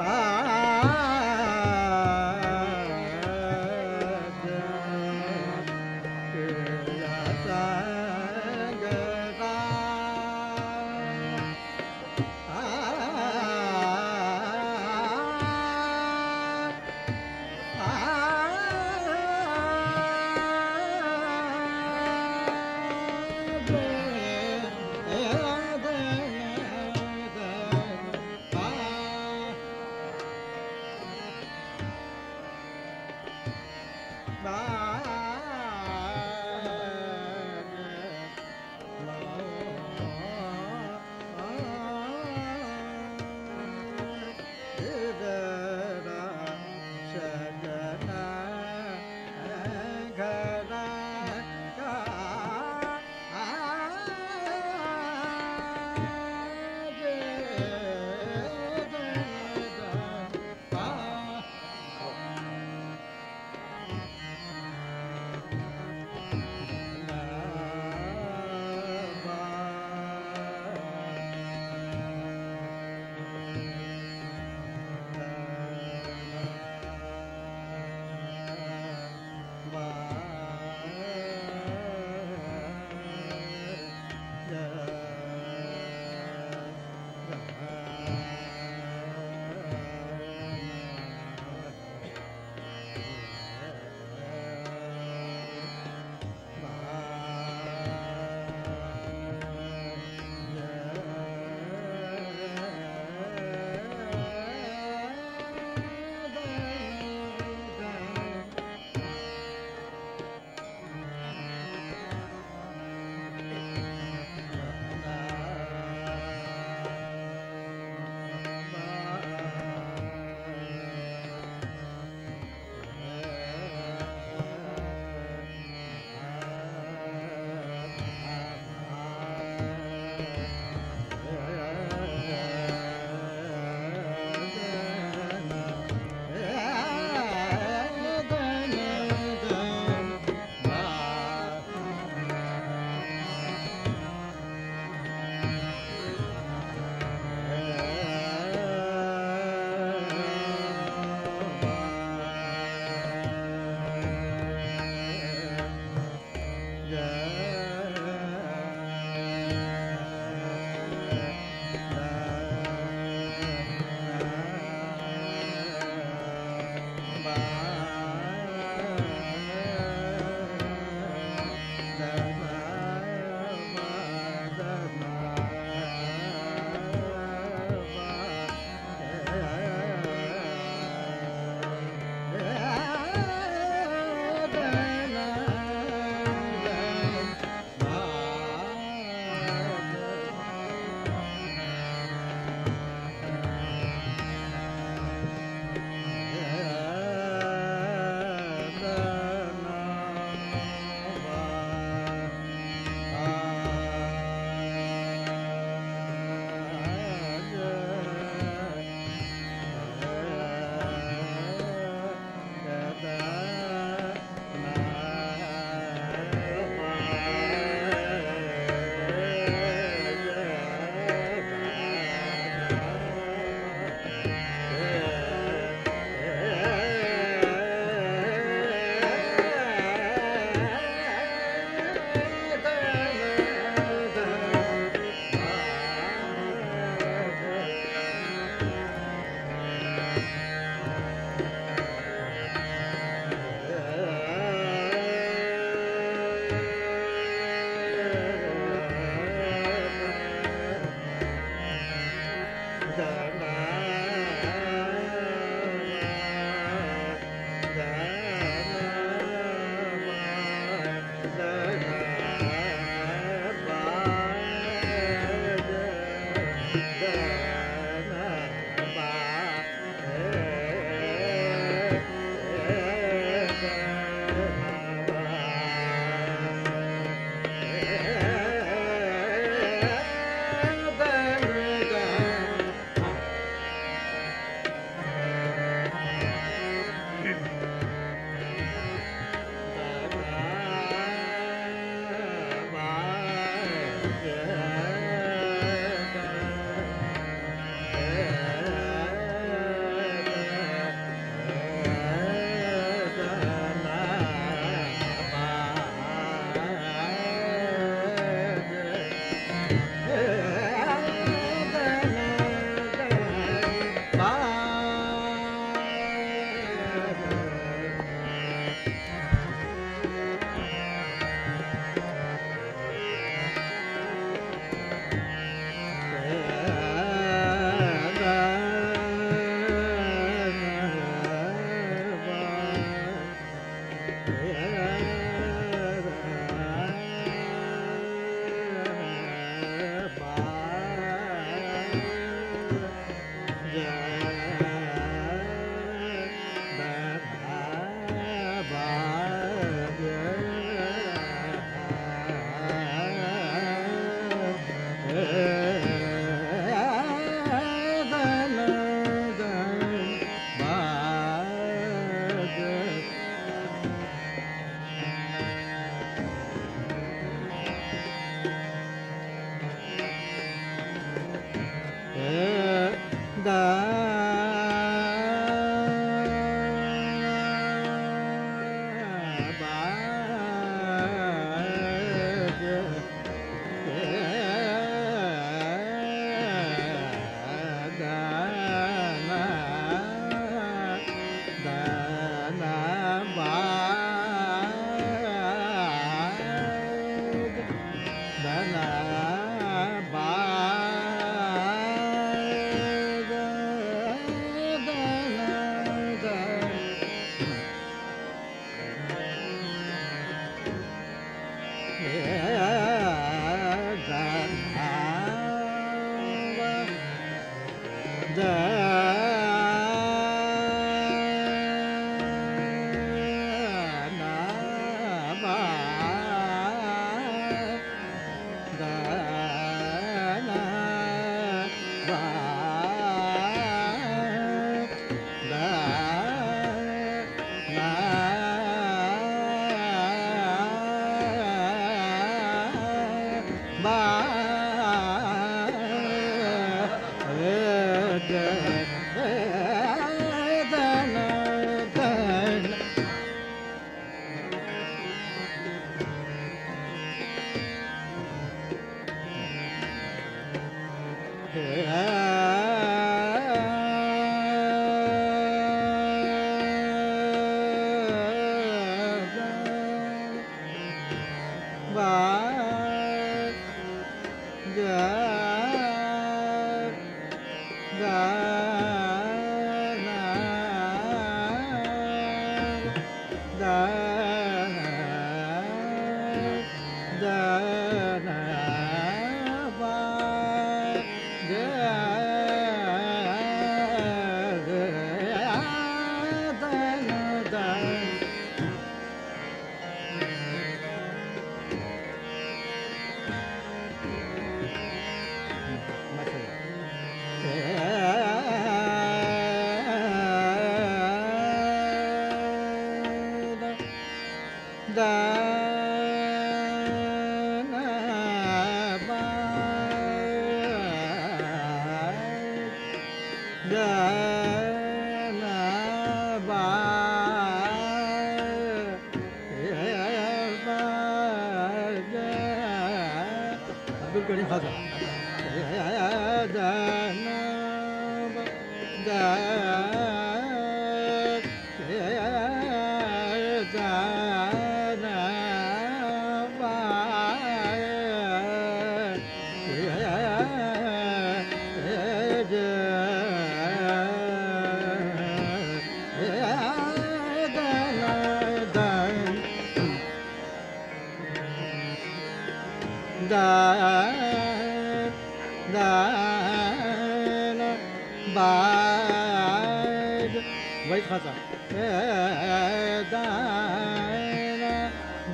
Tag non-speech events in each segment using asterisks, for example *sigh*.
ಬಾ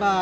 বা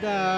the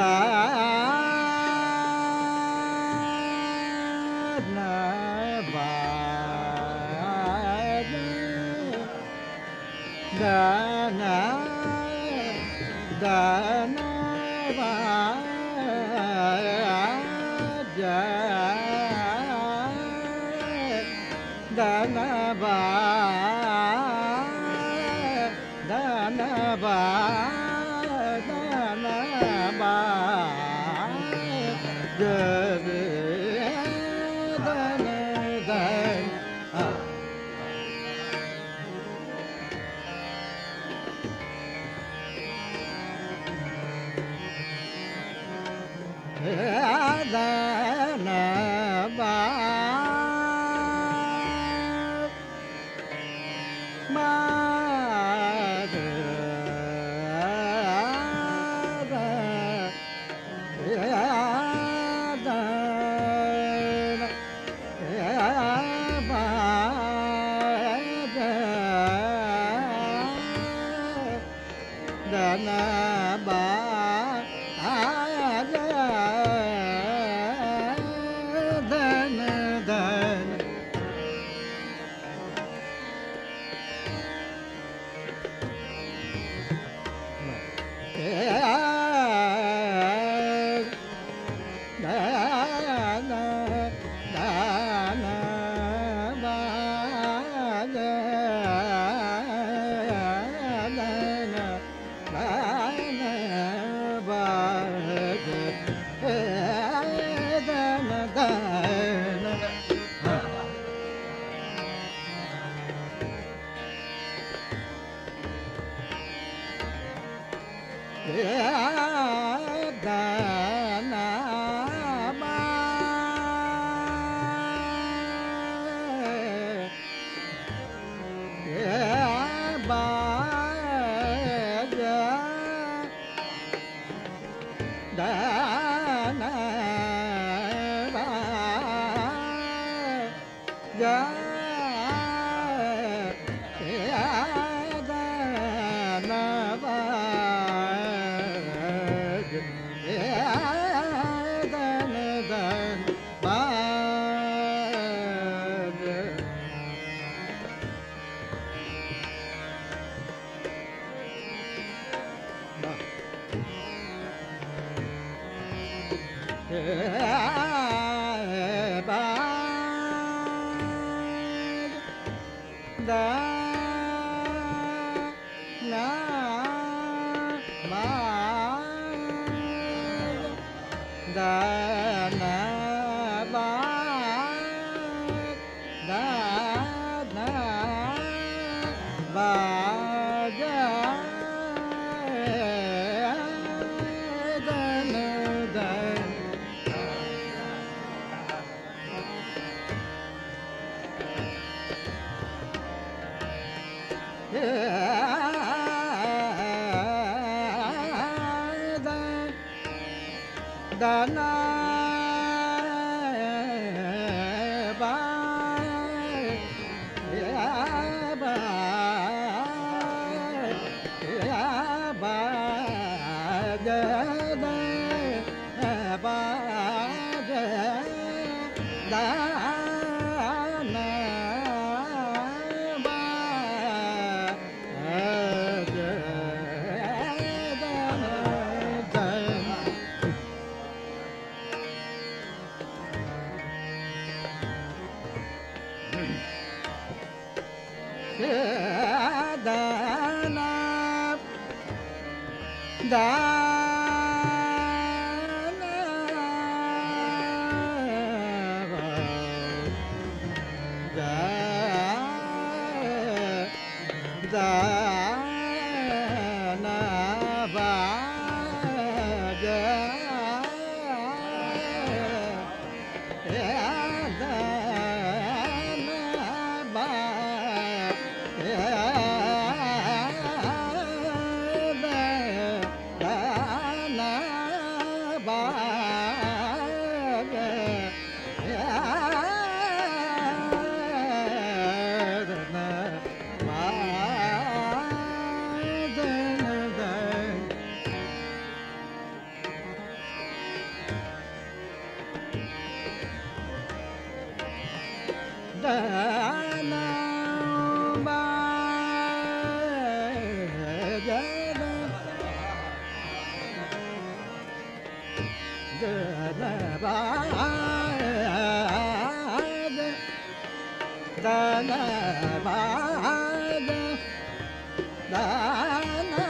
का da da da da दाना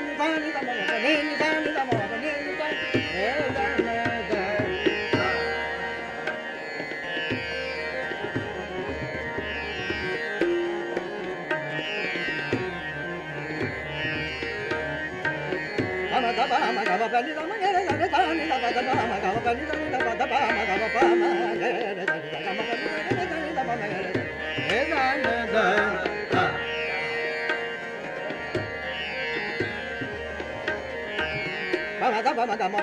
Hey, man. గమ గమ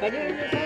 బలి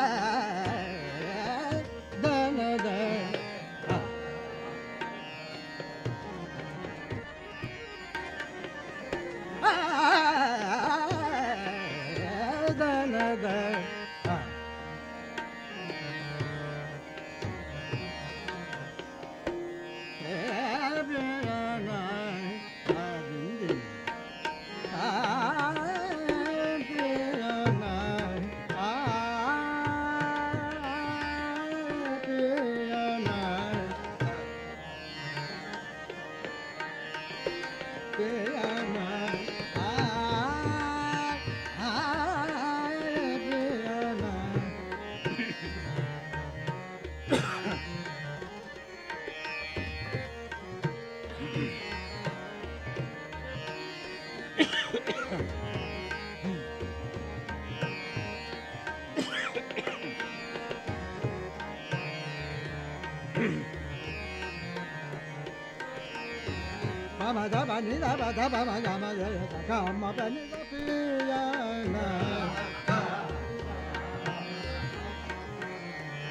ta ba ni ta ba ta ba ma ga ma ya ta ka ma ba ni ta pi ya na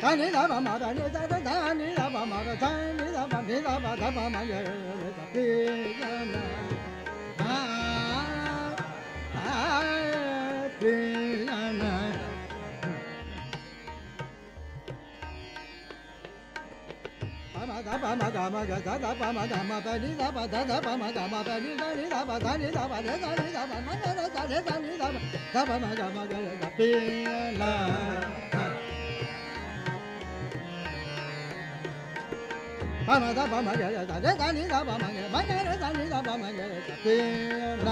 ta ni ta ba ma ta ni ta ta ta ni ta ba ma ta ta ni ta ba ni ta ba ta ba ma ya ta pi ya na a a pi 咋把嘛咋嘛咋咋把嘛咋嘛咋你咋把咋咋把嘛咋嘛咋你咋你咋把咋你咋把咋你咋把咋嘛咋嘛咋咋咋咋咋你咋把嘛咋嘛咋你咋你咋把嘛咋嘛咋咋咋咋咋你咋把咋嘛咋嘛咋咋咋咋咋你咋把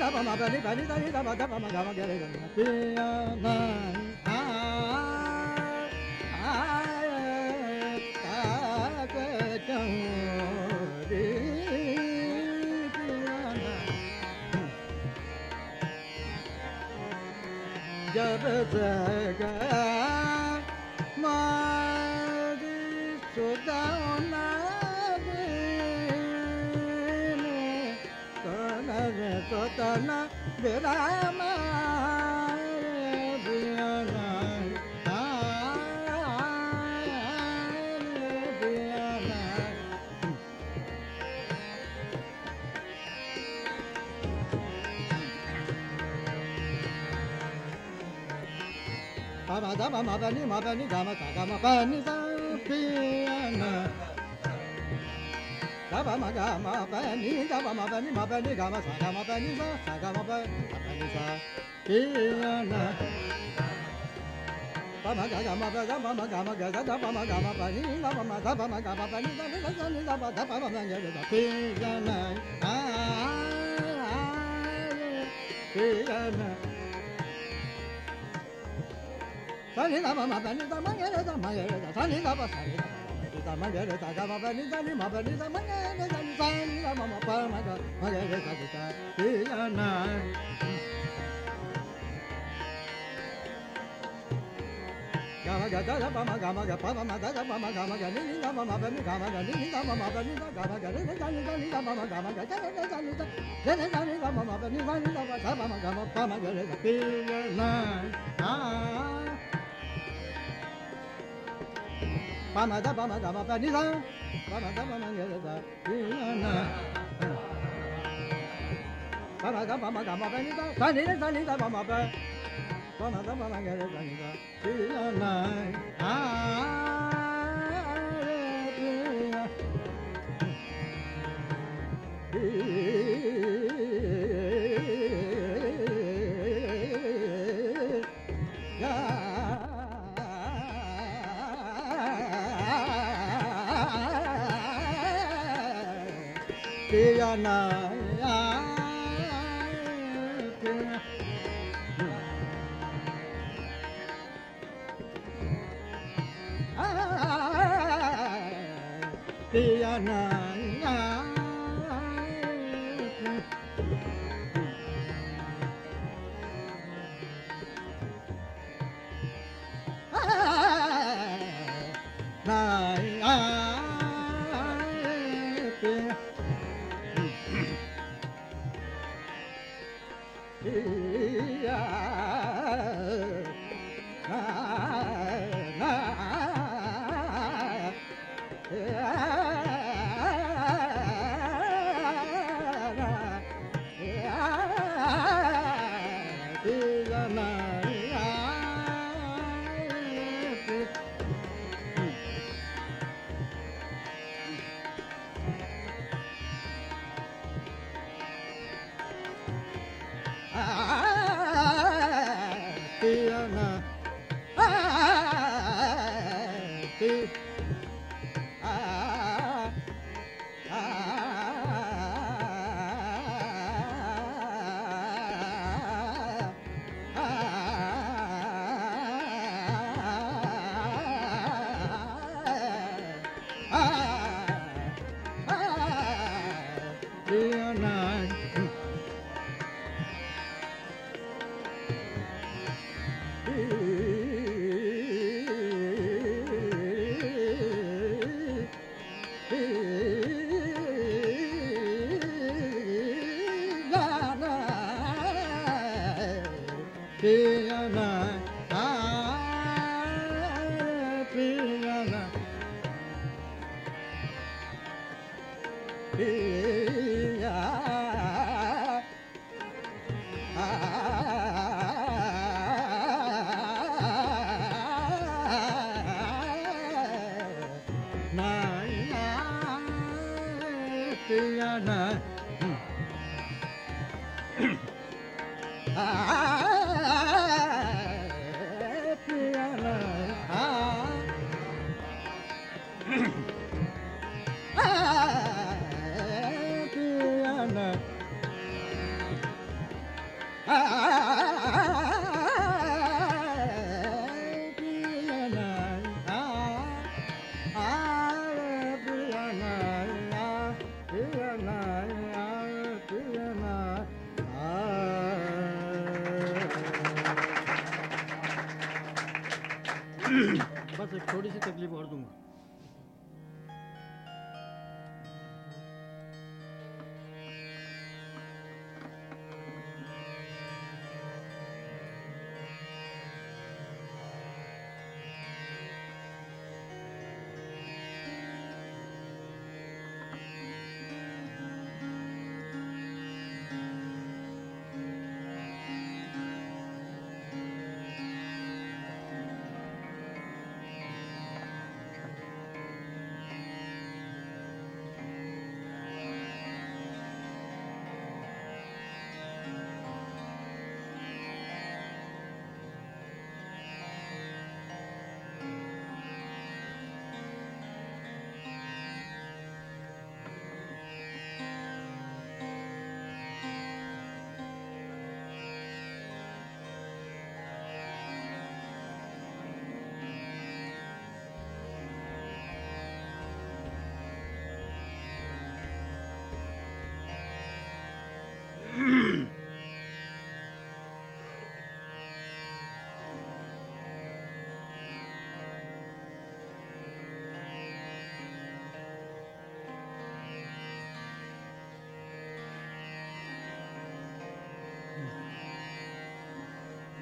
da ba ma ba ni ba ni da ni da ba da ba ma ga ma ga re ga pe ya ma a a ta ka ta re pe ya na ja ba ja ga tần để đã mai Ba ba da ba ma ba ni, ma ba ni, ga ma ta ga ma ba ni da pi na da ba ma ga ma ba ni da ba ma ba ni ma ba ni ga ma sa ga ma ba ni sa sa ga ma ba ma ba ni sa pi na ba ma ga ga ma ba da ba ma ga ma ga da da ba ma ga ma ba ni da ba ma da ba ma ga ma ba ni da ni da da ni da ba da ba ma ga ga da pi na a pi na sa ni da ba ma ba ni da ma ga da ma ga da sa ni da ba sa ni da 大妈来了，大家麻烦你，大你麻烦你，大妈来了，大你三，你大妈妈帮忙的，妈来了，大姐大，对呀那。干嘛干？大家帮干嘛干？帮帮忙，大家帮忙干嘛干？你你干嘛麻烦你干嘛？你你干麻烦你干干嘛干？你你干你干你干嘛嘛干嘛干？干干干你干，干干干你干嘛麻烦你干你干嘛？啥帮忙干嘛帮忙干？那个别人来啊。爸爸的爸爸干嘛不你走爸爸的爸爸也来了也来了也来了爸爸的爸爸干嘛不你走带你来你你走也来了也来了啊 पियाना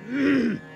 Mm-hmm. *gasps* *laughs*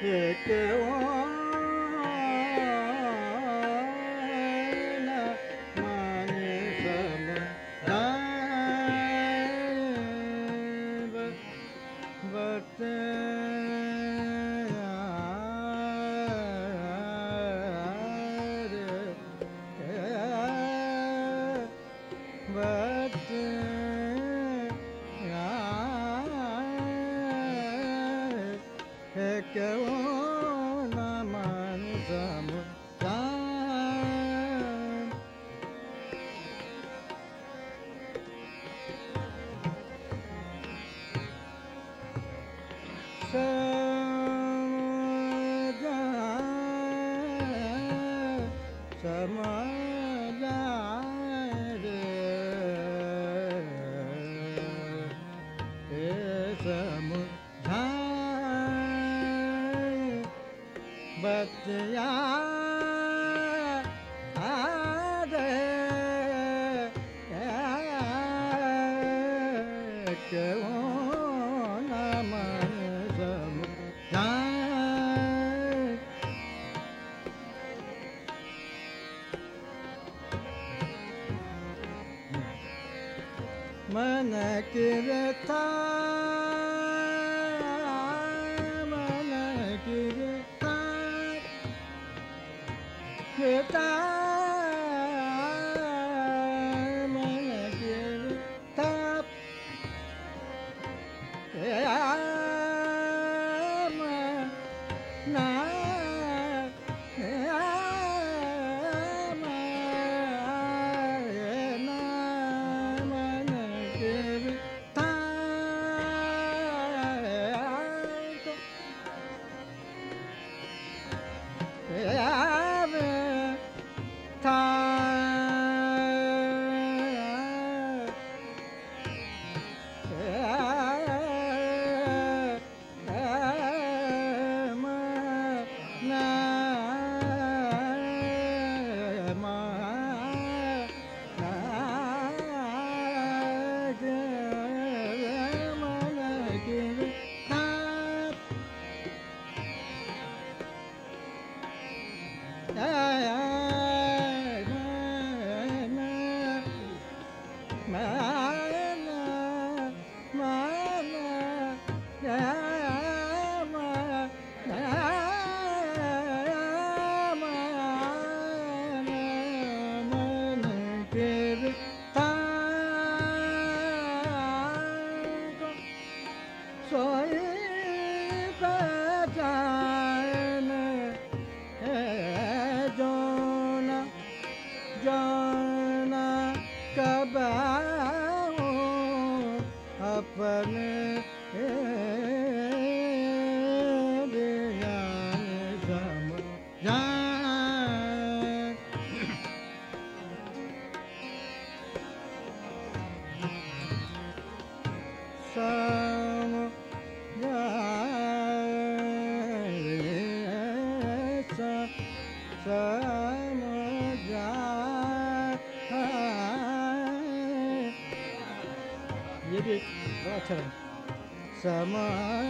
Hete मन किरता समग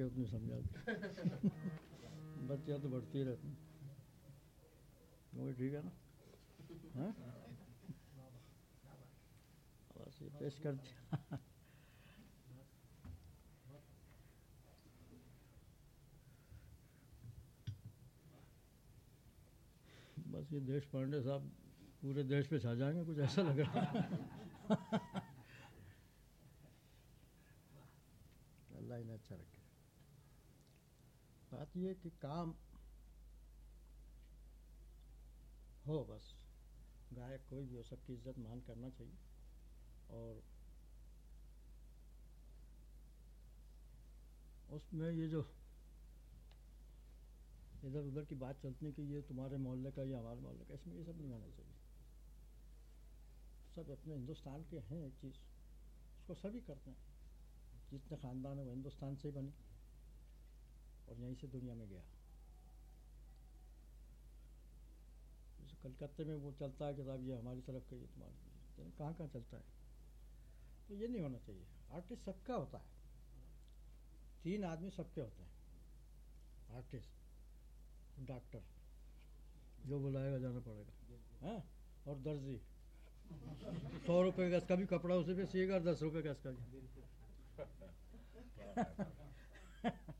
सके उतनी समझा दो बच्चियाँ तो बढ़ती रहती। वही ठीक है ना? हाँ? बस ये पेश कर दिया। बस ये देश पांडे साहब पूरे देश पे छा जाएँगे कुछ ऐसा लग रहा है। *laughs* अल्लाह इन्हें अच्छा रखे। बात ये कि काम हो बस। गायक कोई भी हो, सबकी इज़्ज़त मान करना चाहिए। और उसमें ये जो इधर उधर की बात चलती कि ये तुम्हारे मोहल्ले का या हमारे मोहल्ले का, इसमें ये सब नहीं होना चाहिए। सब अपने हिंदुस्तान के हैं एक चीज़। उसको सभी करते हैं। जितने ख़ानदान है वो हिंदुस्तान से ही बने। और यहीं से दुनिया में गया। जैसे कलकत्ते में वो चलता है कि साहब ये हमारी तरफ़ का ये तुम्हारी कहाँ कहाँ चलता है? तो ये नहीं होना चाहिए। आर्टिस्ट सबका होता है। तीन आदमी सबके होते हैं। आर्टिस्ट डॉक्टर जो बुलाएगा जाना पड़ेगा। हैं? और दर्जी। सौ रुपये गज का भी कपड़ा उसे भी सिएगा दस रुपये गज का भी। *laughs* *laughs*